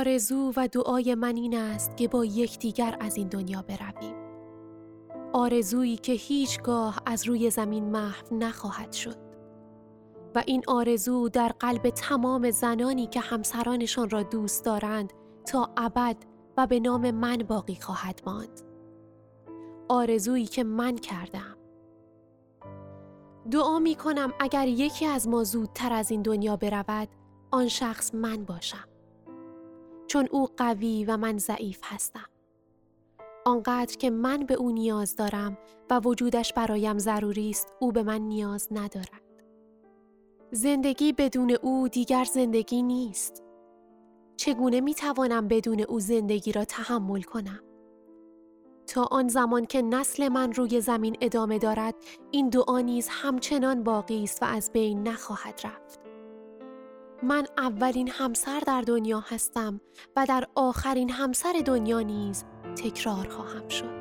آرزو و دعای من این است که با یکدیگر از این دنیا برویم. آرزویی که هیچگاه از روی زمین محو نخواهد شد. و این آرزو در قلب تمام زنانی که همسرانشان را دوست دارند تا ابد و به نام من باقی خواهد ماند. آرزویی که من کردم. دعا می کنم اگر یکی از ما زودتر از این دنیا برود آن شخص من باشم. چون او قوی و من ضعیف هستم. آنقدر که من به او نیاز دارم و وجودش برایم ضروری است او به من نیاز ندارد. زندگی بدون او دیگر زندگی نیست. چگونه می توانم بدون او زندگی را تحمل کنم؟ تا آن زمان که نسل من روی زمین ادامه دارد این دعا نیز همچنان باقی است و از بین نخواهد رفت. من اولین همسر در دنیا هستم و در آخرین همسر دنیا نیز تکرار خواهم شد.